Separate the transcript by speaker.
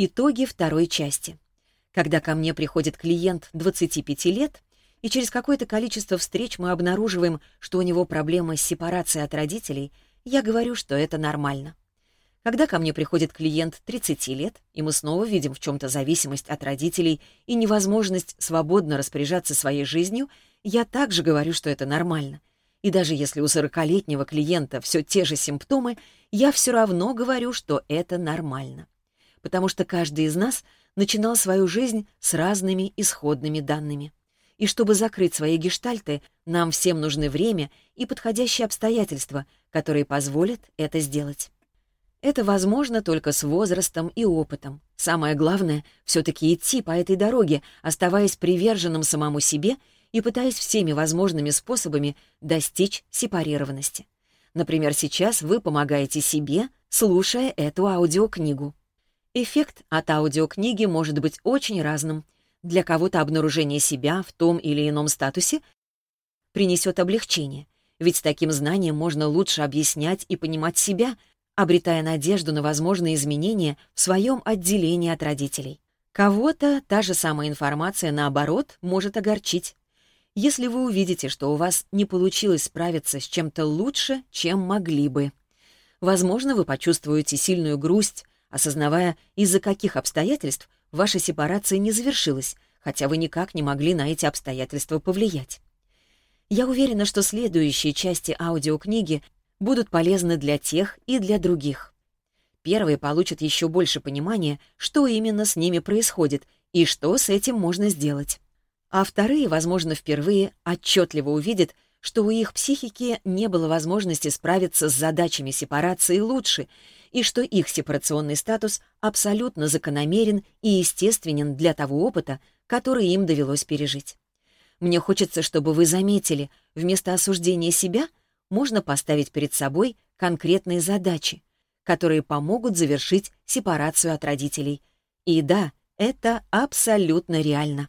Speaker 1: Итоги второй части. Когда ко мне приходит клиент 25 лет, и через какое-то количество встреч мы обнаруживаем, что у него проблемы с сепарацией от родителей, я говорю, что это нормально. Когда ко мне приходит клиент 30 лет, и мы снова видим в чем-то зависимость от родителей и невозможность свободно распоряжаться своей жизнью, я также говорю, что это нормально. И даже если у 40-летнего клиента все те же симптомы, я все равно говорю, что это нормально потому что каждый из нас начинал свою жизнь с разными исходными данными. И чтобы закрыть свои гештальты, нам всем нужны время и подходящие обстоятельства, которые позволят это сделать. Это возможно только с возрастом и опытом. Самое главное — все-таки идти по этой дороге, оставаясь приверженным самому себе и пытаясь всеми возможными способами достичь сепарированности. Например, сейчас вы помогаете себе, слушая эту аудиокнигу. Эффект от аудиокниги может быть очень разным. Для кого-то обнаружение себя в том или ином статусе принесет облегчение, ведь с таким знанием можно лучше объяснять и понимать себя, обретая надежду на возможные изменения в своем отделении от родителей. Кого-то та же самая информация, наоборот, может огорчить. Если вы увидите, что у вас не получилось справиться с чем-то лучше, чем могли бы, возможно, вы почувствуете сильную грусть осознавая, из-за каких обстоятельств ваша сепарация не завершилась, хотя вы никак не могли на эти обстоятельства повлиять. Я уверена, что следующие части аудиокниги будут полезны для тех и для других. Первые получат еще больше понимания, что именно с ними происходит и что с этим можно сделать. А вторые, возможно, впервые отчетливо увидят, что у их психики не было возможности справиться с задачами сепарации лучше, и что их сепарационный статус абсолютно закономерен и естественен для того опыта, который им довелось пережить. Мне хочется, чтобы вы заметили, вместо осуждения себя можно поставить перед собой конкретные задачи, которые помогут завершить сепарацию от родителей. И да, это абсолютно реально.